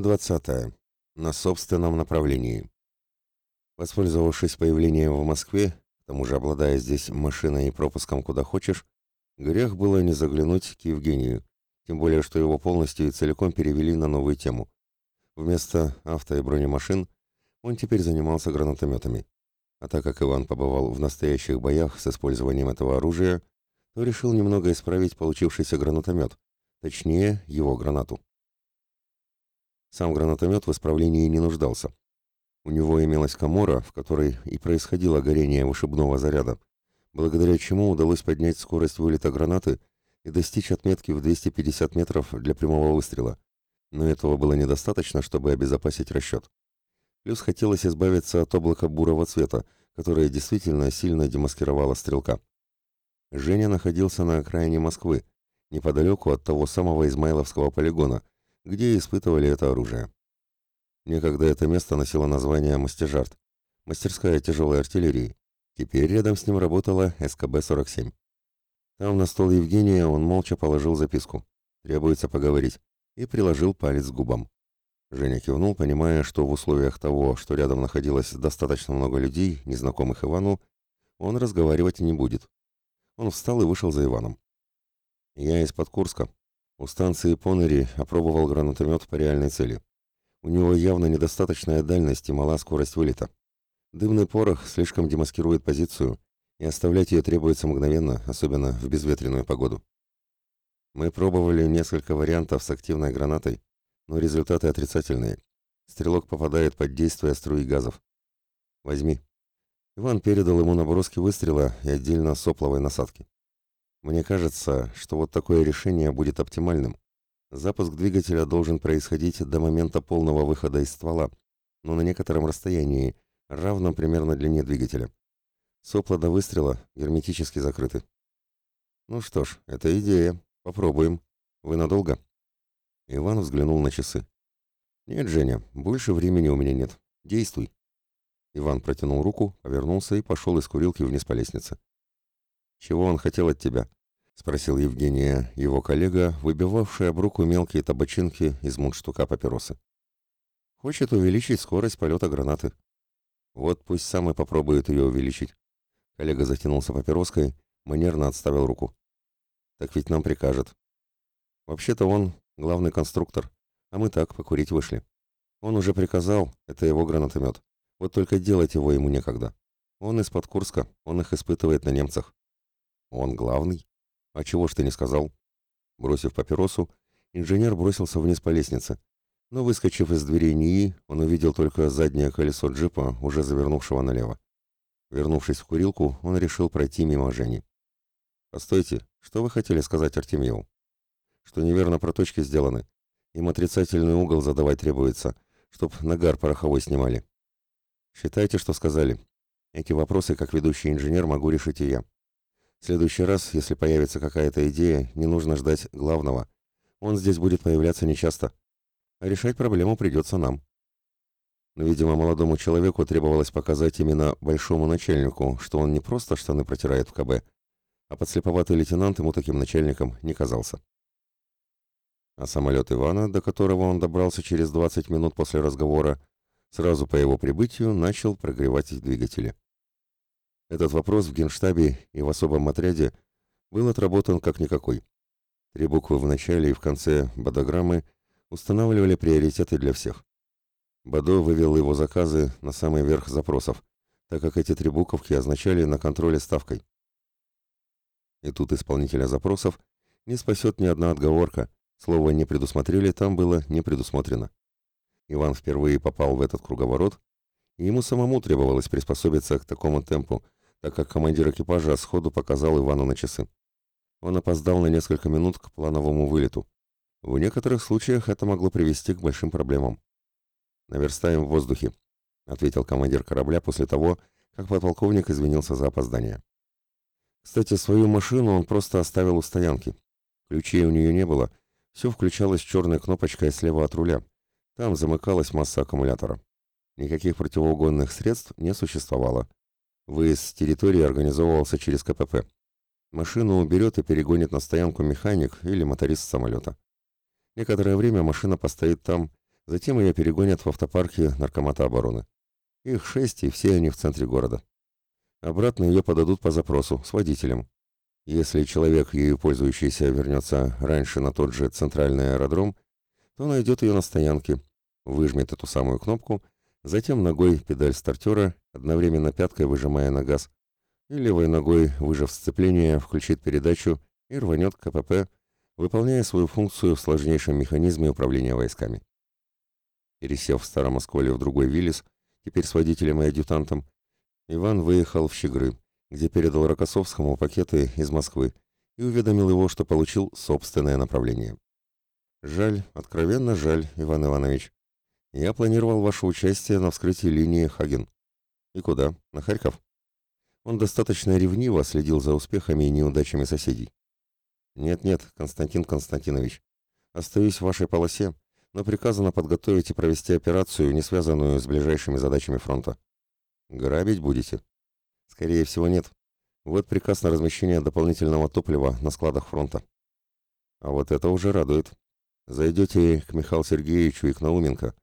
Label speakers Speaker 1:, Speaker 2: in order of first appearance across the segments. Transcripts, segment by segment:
Speaker 1: Глава 20. На собственном направлении. Воспользовавшись появлением в Москве, к тому же обладая здесь машиной и пропуском куда хочешь, грех было не заглянуть к Евгению, тем более что его полностью и целиком перевели на новую тему. Вместо авто и бронемашин он теперь занимался гранатометами. А так как Иван побывал в настоящих боях с использованием этого оружия, то решил немного исправить получившийся гранатомет, точнее, его гранату. Сам гранатомет в исправлении не нуждался. У него имелась комора, в которой и происходило горение вышибного заряда, благодаря чему удалось поднять скорость вылета гранаты и достичь отметки в 250 метров для прямого выстрела. Но этого было недостаточно, чтобы обезопасить расчет. Плюс хотелось избавиться от облака бурого цвета, которое действительно сильно демаскировало стрелка. Женя находился на окраине Москвы, неподалеку от того самого Измайловского полигона, где испытывали это оружие. Некогда это место носило название «Мастежарт», мастерская тяжелой артиллерии. Теперь рядом с ним работала СКБ-47. Там на стол Евгения он молча положил записку. «Требуется поговорить», и приложил палец к губам. Женя кивнул, понимая, что в условиях того, что рядом находилось достаточно много людей, незнакомых Ивану, он разговаривать не будет. Он встал и вышел за Иваном. «Я из-под Курска», у станции Понери опробовал гранатомет по реальной цели. У него явно недостаточная дальность и мала скорость вылета. Дымный порох слишком демаскирует позицию, и оставлять ее требуется мгновенно, особенно в безветренную погоду. Мы пробовали несколько вариантов с активной гранатой, но результаты отрицательные. Стрелок попадает под действие струи газов. Возьми. Иван передал ему наброски выстрела и отдельно сопловой насадки. Мне кажется, что вот такое решение будет оптимальным. Запуск двигателя должен происходить до момента полного выхода из ствола, но на некотором расстоянии, равном примерно длине двигателя. Сопла до выстрела герметически закрыты. Ну что ж, это идея. Попробуем. Вы надолго? Иван взглянул на часы. Нет, Женя, больше времени у меня нет. Действуй. Иван протянул руку, повернулся и пошел из курилки вниз по лестнице. «Чего он хотел от тебя?» — спросил Евгения, его коллега, выбивавший об руку мелкие табачинки из мундштука папиросы. «Хочет увеличить скорость полета гранаты». «Вот пусть сам и попробует ее увеличить». Коллега затянулся папироской, манерно отставил руку. «Так ведь нам прикажет». «Вообще-то он главный конструктор, а мы так покурить вышли. Он уже приказал, это его гранатомет. Вот только делать его ему некогда. Он из-под Курска, он их испытывает на немцах. Он главный? А чего ж ты не сказал? Бросив папиросу, инженер бросился вниз по лестнице. Но, выскочив из дверей НИИ, он увидел только заднее колесо джипа, уже завернувшего налево. Вернувшись в курилку, он решил пройти мимо Жени. «Постойте, что вы хотели сказать Артемьеву?» «Что неверно проточки сделаны. Им отрицательный угол задавать требуется, чтоб нагар пороховой снимали». «Считайте, что сказали. Эти вопросы, как ведущий инженер, могу решить и я. В следующий раз, если появится какая-то идея, не нужно ждать главного. Он здесь будет появляться нечасто. А решать проблему придется нам. Но, видимо, молодому человеку требовалось показать именно большому начальнику, что он не просто штаны протирает в КБ, а подслеповатый лейтенант ему таким начальником не казался. А самолет Ивана, до которого он добрался через 20 минут после разговора, сразу по его прибытию начал прогревать двигатели. Этот вопрос в Генштабе и в особом отряде был отработан как никакой. Три буквы в начале и в конце бодограммы устанавливали приоритеты для всех. Бадо вывел его заказы на самый верх запросов, так как эти три буковки означали на контроле ставкой. И тут исполнителя запросов не спасет ни одна отговорка, слово «не предусмотрели» там было не предусмотрено. Иван впервые попал в этот круговорот, и ему самому требовалось приспособиться к такому темпу, так как командир экипажа сходу показал Ивану на часы. Он опоздал на несколько минут к плановому вылету. В некоторых случаях это могло привести к большим проблемам. «Наверстаем в воздухе», — ответил командир корабля после того, как подполковник извинился за опоздание. Кстати, свою машину он просто оставил у стоянки. Ключей у нее не было, все включалось черной кнопочкой слева от руля. Там замыкалась масса аккумулятора. Никаких противоугонных средств не существовало. Выезд с территории организовывался через КПП. Машину уберет и перегонит на стоянку механик или моторист самолета. Некоторое время машина постоит там, Затем ее перегонят в автопарке Наркомата обороны. Их шесть, и все они в центре города. Обратно ее подадут по запросу, с водителем. Если человек, ею пользующийся, вернется раньше на тот же центральный аэродром, то найдет ее на стоянке, выжмет эту самую кнопку, затем ногой педаль стартера, одновременно пяткой выжимая на газ, и левой ногой, выжав сцепление, включит передачу и рванет КПП, выполняя свою функцию в сложнейшем механизме управления войсками. Пересев в Старом Осколе в другой Виллис, теперь с водителем и адъютантом, Иван выехал в Щегры, где передал Рокоссовскому пакеты из Москвы и уведомил его, что получил собственное направление. «Жаль, откровенно жаль, Иван Иванович. Я планировал ваше участие на вскрытии линии Хаген. И куда? На Харьков?» Он достаточно ревниво следил за успехами и неудачами соседей. «Нет-нет, Константин Константинович, остаюсь в вашей полосе, но приказано подготовить и провести операцию, не связанную с ближайшими задачами фронта. Грабить будете?» «Скорее всего, нет. Вот приказ на размещение дополнительного топлива на складах фронта». «А вот это уже радует. Зайдете к Михаилу Сергеевичу и к Науменко,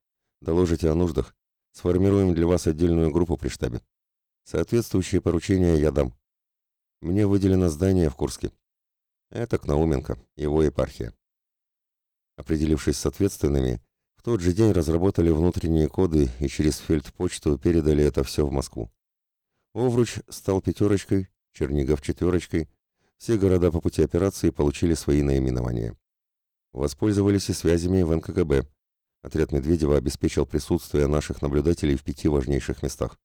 Speaker 1: доложите о нуждах, сформируем для вас отдельную группу при штабе. Соответствующие поручения я дам. Мне выделено здание в Курске. Это к Науменко, его епархия. Определившись с ответственными, в тот же день разработали внутренние коды и через фельдпочту передали это все в Москву. Овруч стал пятерочкой, Чернигов четверочкой. Все города по пути операции получили свои наименования. Воспользовались и связями в НКГБ. Отряд Медведева обеспечил присутствие наших наблюдателей в пяти важнейших местах.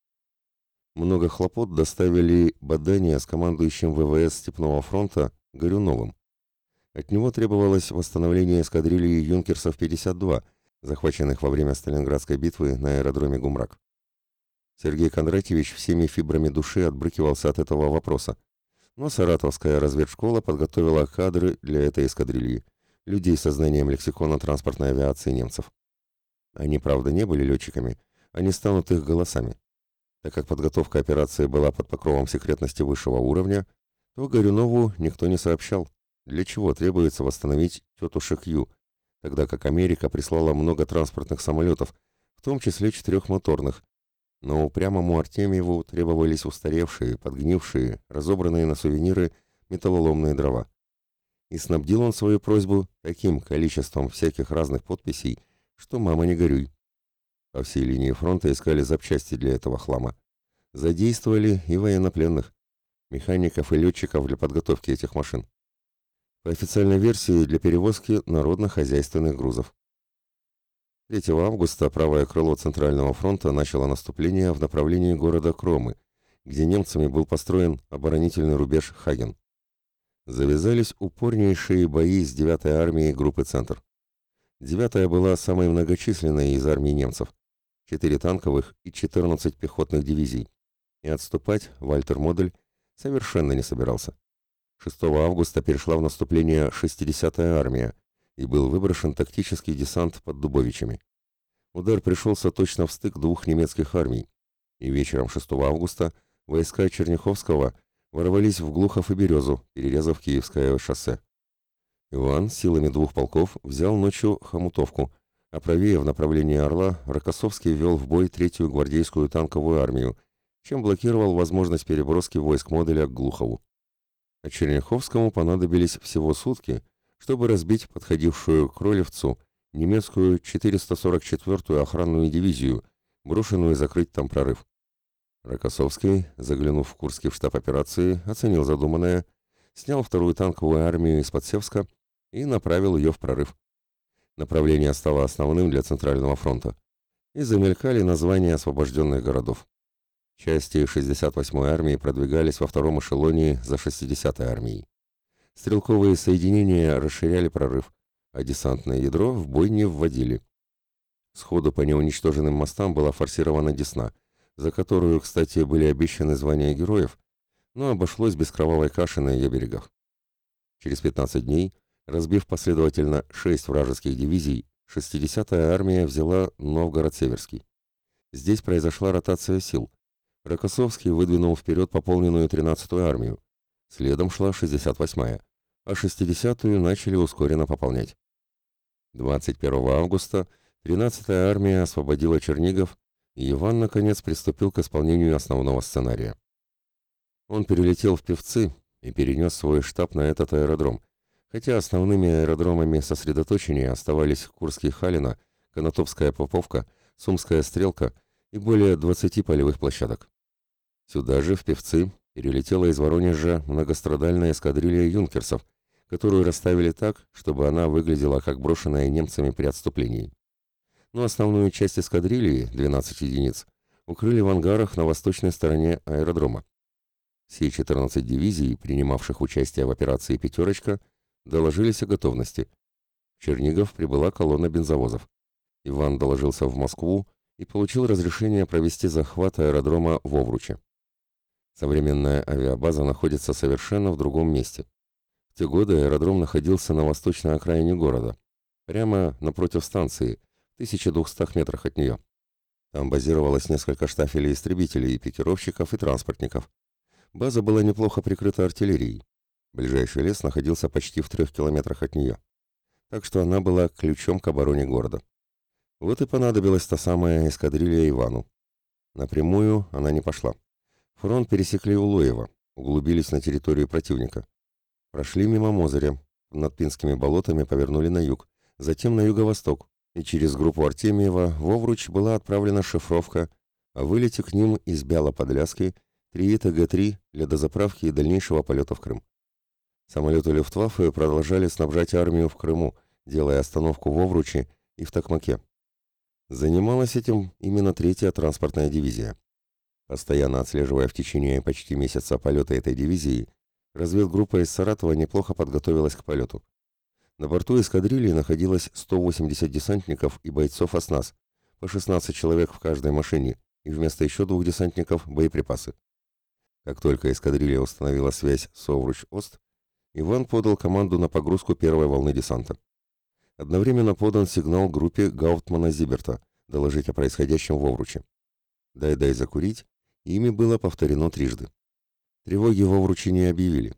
Speaker 1: Много хлопот доставили бадания с командующим ВВС Степного фронта Горюновым. От него требовалось восстановление эскадрильи «Юнкерсов-52», захваченных во время Сталинградской битвы на аэродроме Гумрак. Сергей Кондратьевич всеми фибрами души отбрыкивался от этого вопроса, но Саратовская разведшкола подготовила кадры для этой эскадрильи людей со знанием лексикона транспортной авиации немцев. Они, правда, не были летчиками, они станут их голосами. Так как подготовка операции была под покровом секретности высшего уровня, то Горюнову никто не сообщал, для чего требуется восстановить тетушек Ю, тогда как Америка прислала много транспортных самолетов, в том числе четырехмоторных, но упрямому Артемьеву требовались устаревшие, подгнившие, разобранные на сувениры металлоломные дрова и снабдил он свою просьбу таким количеством всяких разных подписей, что мама не горюй. По всей линии фронта искали запчасти для этого хлама. Задействовали и военнопленных, механиков и летчиков для подготовки этих машин. По официальной версии для перевозки народно-хозяйственных грузов. 3 августа правое крыло Центрального фронта начало наступление в направлении города Кромы, где немцами был построен оборонительный рубеж Хаген завязались упорнейшие бои с 9-й армией группы «Центр». 9-я была самой многочисленной из армий немцев, 4 танковых и 14 пехотных дивизий, и отступать Вальтер Модель совершенно не собирался. 6 августа перешла в наступление 60-я армия, и был выброшен тактический десант под Дубовичами. Удар пришелся точно в стык двух немецких армий, и вечером 6 августа войска Черняховского ворвались в Глухов и Березу, перерезав Киевское шоссе. Иван силами двух полков взял ночью Хомутовку, а правее в направлении Орла Рокоссовский вел в бой третью гвардейскую танковую армию, чем блокировал возможность переброски войск модуля к Глухову. А Черняховскому понадобились всего сутки, чтобы разбить подходившую к Ролевцу немецкую 444-ю охранную дивизию, брошенную закрыть там прорыв. Рокоссовский, заглянув в Курский в штаб операции, оценил задуманное, снял вторую танковую армию из-под Севска и направил ее в прорыв. Направление стало основным для Центрального фронта. И замелькали названия освобожденных городов. Части 68-й армии продвигались во втором эшелоне за 60-й армией. Стрелковые соединения расширяли прорыв, а десантное ядро в бой не вводили. Сходу по неуничтоженным мостам была форсирована Десна, за которую, кстати, были обещаны звания героев, но обошлось без кровавой каши на ее берегах. Через 15 дней, разбив последовательно 6 вражеских дивизий, 60-я армия взяла Новгород-Северский. Здесь произошла ротация сил. Рокоссовский выдвинул вперед пополненную 13-ю армию. Следом шла 68-я, а 60-ю начали ускоренно пополнять. 21 августа 13-я армия освободила Чернигов, и Иван, наконец, приступил к исполнению основного сценария. Он перелетел в Певцы и перенес свой штаб на этот аэродром, хотя основными аэродромами сосредоточения оставались Курский Халина, Конотопская Поповка, Сумская Стрелка и более 20 полевых площадок. Сюда же, в Певцы, перелетела из Воронежа многострадальная эскадрилья юнкерсов, которую расставили так, чтобы она выглядела как брошенная немцами при отступлении. Но основную часть эскадрильи, 12 единиц, укрыли в ангарах на восточной стороне аэродрома. Все 14 дивизий, принимавших участие в операции «Пятерочка», доложились о готовности. В Чернигов прибыла колонна бензовозов. Иван доложился в Москву и получил разрешение провести захват аэродрома в Овруче. Современная авиабаза находится совершенно в другом месте. В те годы аэродром находился на восточной окраине города, прямо напротив станции, в 1200 метрах от нее. Там базировалось несколько штафелей истребителей, пикировщиков и транспортников. База была неплохо прикрыта артиллерией. Ближайший лес находился почти в трех километрах от нее. Так что она была ключом к обороне города. Вот и понадобилась та самая эскадрилья Ивану. Напрямую она не пошла. Фронт пересекли у Лоева, углубились на территорию противника. Прошли мимо Мозыря, над Пинскими болотами повернули на юг, затем на юго-восток, и через группу Артемьева в Овруч была отправлена шифровка о вылете к ним из Бяла-Подляски 3 ТГ-3 для дозаправки и дальнейшего полета в Крым. Самолеты Люфтваффе продолжали снабжать армию в Крыму, делая остановку в Овруче и в Токмаке. Занималась этим именно третья транспортная дивизия. Постоянно отслеживая в течение почти месяца полета этой дивизии, разведгруппа из Саратова неплохо подготовилась к полету. На борту эскадрильи находилось 180 десантников и бойцов ОСНАС, по 16 человек в каждой машине, и вместо еще двух десантников боеприпасы. Как только эскадрилья установила связь с Овруч-Ост, Иван подал команду на погрузку первой волны десанта. Одновременно подан сигнал группе Гауптмана Зиберта доложить о происходящем в Овруче. «Дай-дай закурить» ими было повторено трижды. Тревоги в Овруче не объявили.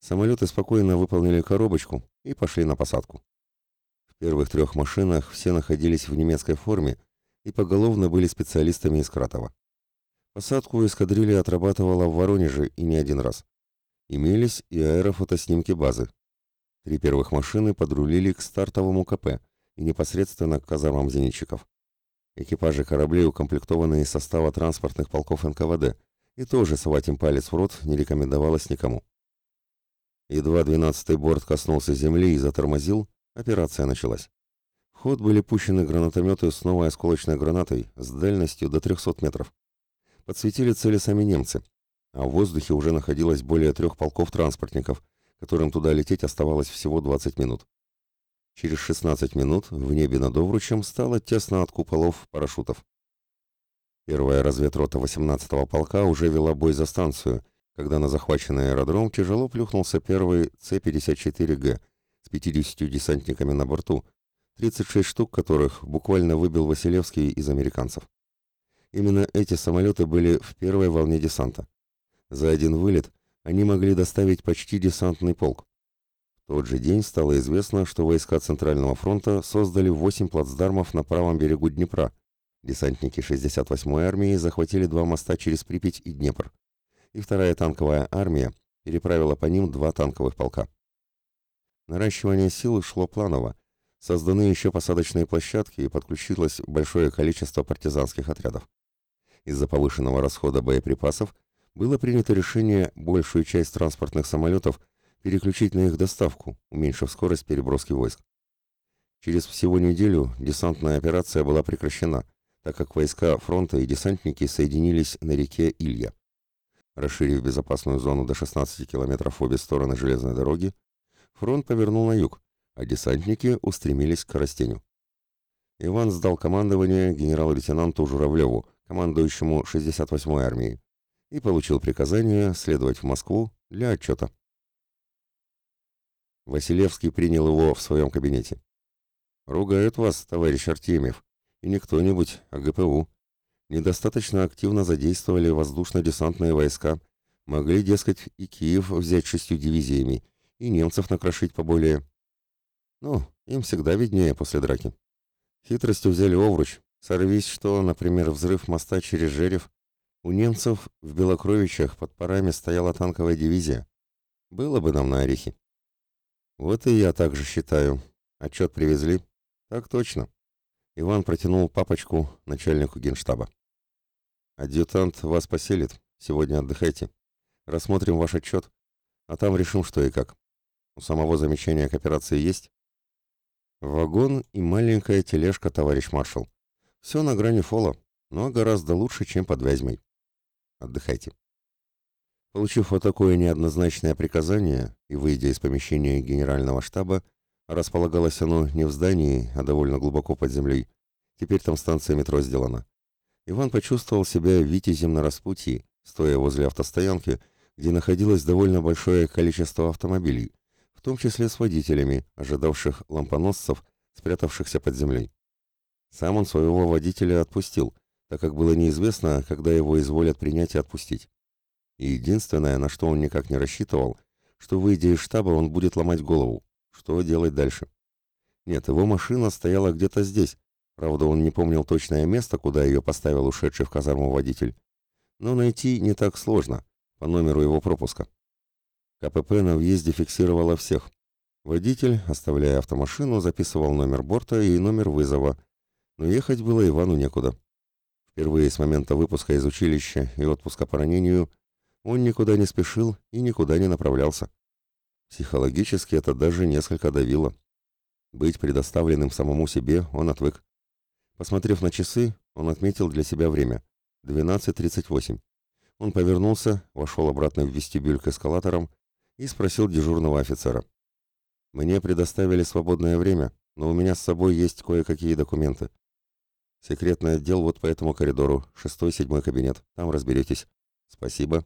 Speaker 1: Самолеты спокойно выполнили коробочку и пошли на посадку. В первых трех машинах все находились в немецкой форме и поголовно были специалистами из Кратова. Посадку эскадрилья отрабатывала в Воронеже и не один раз. Имелись и аэрофотоснимки базы. Три первых машины подрулили к стартовому КП и непосредственно к казармам зенитчиков. Экипажи кораблей укомплектованы из состава транспортных полков НКВД, и тоже совать им палец в рот не рекомендовалось никому. Едва 12-й борт коснулся земли и затормозил, операция началась. В ход были пущены гранатометы с новой осколочной гранатой с дальностью до 300 метров. Подсветили цели сами немцы, а в воздухе уже находилось более трех полков транспортников, которым туда лететь оставалось всего 20 минут. Через 16 минут в небе над Овручем стало тесно от куполов парашютов. Первая разведрота 18-го полка уже вела бой за станцию, когда на захваченный аэродром тяжело плюхнулся первый С-54Г с 50 десантниками на борту, 36 штук которых буквально выбил Василевский из американцев. Именно эти самолеты были в первой волне десанта. За один вылет они могли доставить почти десантный полк тот же день стало известно, что войска Центрального фронта создали 8 плацдармов на правом берегу Днепра. Десантники 68-й армии захватили два моста через Припять и Днепр. И вторая танковая армия переправила по ним два танковых полка. Наращивание сил шло планово. Созданы еще посадочные площадки и подключилось большое количество партизанских отрядов. Из-за повышенного расхода боеприпасов было принято решение большую часть транспортных самолетов переключить на их доставку, уменьшив скорость переброски войск. Через всего неделю десантная операция была прекращена, так как войска фронта и десантники соединились на реке Илья. Расширив безопасную зону до 16 километров в обе стороны железной дороги, фронт повернул на юг, а десантники устремились к Коростеню. Иван сдал командование генерал-лейтенанту Журавлеву, командующему 68-й армией, и получил приказание следовать в Москву для отчета. Василевский принял его в своем кабинете. «Ругают вас, товарищ Артемьев, и не кто-нибудь, а ГПУ. Недостаточно активно задействовали воздушно-десантные войска, могли, дескать, и Киев взять шестью дивизиями, и немцев накрошить поболее. Ну, им всегда виднее после драки. Хитростью взяли овруч. Сорвись что, например, взрыв моста через Жерев. У немцев в Белокровичах под парами стояла танковая дивизия. Было бы нам на орехи. Вот и я так же считаю. Отчет привезли? Так точно. Иван протянул папочку начальнику генштаба. Адъютант вас поселит. Сегодня отдыхайте. Рассмотрим ваш отчет, а там решим, что и как. У самого замечания к операции есть? Вагон и маленькая тележка, товарищ маршал. Все на грани фола, но гораздо лучше, чем под Вязьмой. Отдыхайте. Получив вот такое неоднозначное приказание и выйдя из помещения генерального штаба, располагалось оно не в здании, а довольно глубоко под землей. Теперь там станция метро сделана. Иван почувствовал себя витязем на распутье, стоя возле автостоянки, где находилось довольно большое количество автомобилей, в том числе с водителями, ожидавших лампоносцев, спрятавшихся под землей. Сам он своего водителя отпустил, так как было неизвестно, когда его изволят принять и отпустить. И единственное, на что он никак не рассчитывал, что, выйдя из штаба, он будет ломать голову. Что делать дальше? Нет, его машина стояла где-то здесь. Правда, он не помнил точное место, куда ее поставил ушедший в казарму водитель. Но найти не так сложно, по номеру его пропуска. КПП на въезде фиксировало всех. Водитель, оставляя автомашину, записывал номер борта и номер вызова, но ехать было Ивану некуда. Впервые с момента выпуска из училища и отпуска по ранению он никуда не спешил и никуда не направлялся. Психологически это даже несколько давило. Быть предоставленным самому себе он отвык. Посмотрев на часы, он отметил для себя время — 12.38. Он повернулся, вошел обратно в вестибюль к эскалаторам и спросил дежурного офицера. «Мне предоставили свободное время, но у меня с собой есть кое-какие документы. Секретный отдел вот по этому коридору, шестой-седьмой кабинет, там разберетесь. Спасибо».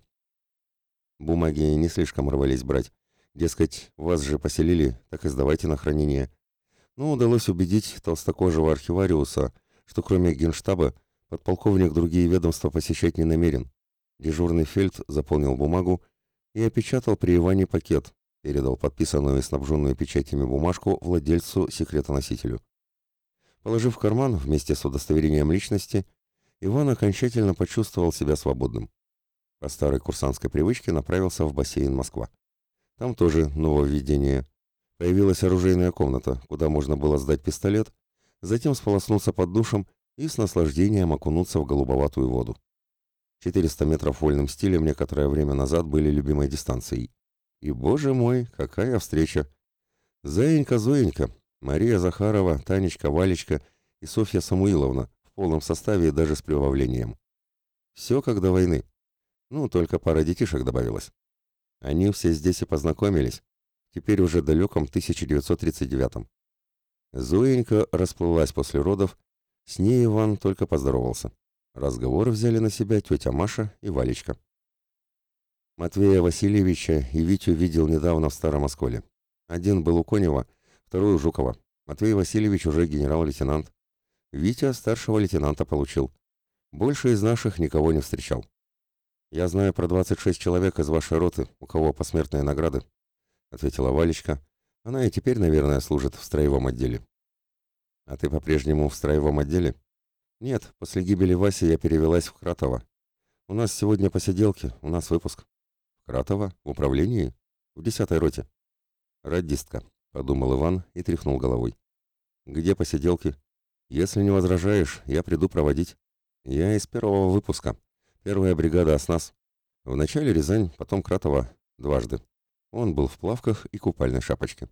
Speaker 1: Бумаги не слишком рвались брать. Дескать, вас же поселили, так и сдавайте на хранение. Но удалось убедить толстокожего архивариуса, что кроме генштаба подполковник другие ведомства посещать не намерен. Дежурный фельд заполнил бумагу и опечатал при Иване пакет, передал подписанную и снабженную печатями бумажку владельцу секретоносителю. Положив в карман вместе с удостоверением личности, Иван окончательно почувствовал себя свободным. По старой курсантской привычке направился в бассейн Москва. Там тоже нововведение. Появилась оружейная комната, куда можно было сдать пистолет, затем сполоснуться под душем и с наслаждением окунуться в голубоватую воду. 400 метров вольным стилем некоторое время назад были любимой дистанцией. И, боже мой, какая встреча! Заинька-Зоенька, Мария Захарова, Танечка, Валечка и Софья Самуиловна в полном составе и даже с прибавлением. Все как до войны. Ну, только пара детишек добавилась. Они все здесь и познакомились, теперь уже далеком 1939-м. Зоенька расплылась после родов, с ней Иван только поздоровался. Разговор взяли на себя тетя Маша и Валечка. Матвея Васильевича и Витю видел недавно в Старом Осколе. Один был у Конева, второй у Жукова. Матвей Васильевич уже генерал-лейтенант. Витя старшего лейтенанта получил. Больше из наших никого не встречал. Я знаю про 26 человек из вашей роты, у кого посмертные награды, ответила Валечка. Она и теперь, наверное, служит в строевом отделе. А ты по-прежнему в строевом отделе? Нет, после гибели Васи я перевелась в Кратово. У нас сегодня посиделки, у нас выпуск. В Кратово? В управлении? В десятой роте. Радистка, подумал Иван и тряхнул головой. Где посиделки? Если не возражаешь, я приду проводить. Я из первого выпуска. Первая бригада ОСНАС. Вначале Рязань, потом Кратово. Дважды. Он был в плавках и купальной шапочке.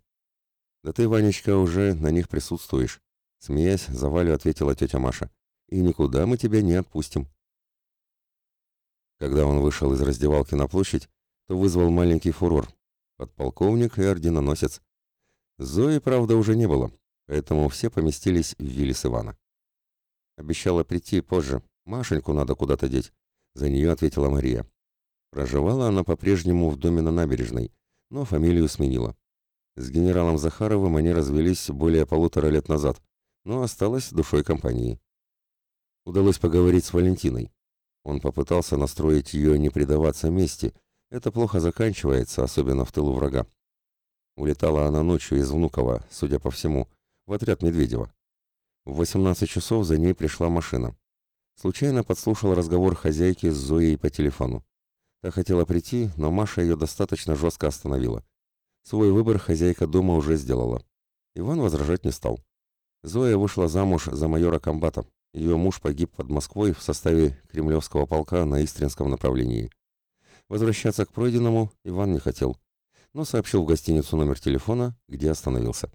Speaker 1: «Да ты, Ванечка, уже на них присутствуешь», — смеясь, за Валю ответила тетя Маша и никуда мы тебя не отпустим. Когда он вышел из раздевалки на площадь, то вызвал маленький фурор. Подполковник и орденоносец. Зои, правда, уже не было, поэтому все поместились в Виллис Ивана. Обещала прийти позже. Машеньку надо куда-то деть. За нее ответила Мария. Проживала она по-прежнему в доме на набережной, но фамилию сменила. С генералом Захаровым они развелись более полутора лет назад, но осталась душой компании удалось поговорить с Валентиной. Он попытался настроить ее не предаваться мести. Это плохо заканчивается, особенно в тылу врага. Улетала она ночью из Внуково, судя по всему, в отряд Медведева. В 18 часов за ней пришла машина. Случайно подслушал разговор хозяйки с Зоей по телефону. Та хотела прийти, но Маша ее достаточно жестко остановила. Свой выбор хозяйка дома уже сделала. Иван возражать не стал. Зоя вышла замуж за майора комбата. Ее муж погиб под Москвой в составе кремлевского полка на Истринском направлении. Возвращаться к пройденному Иван не хотел, но сообщил в гостиницу номер телефона, где остановился.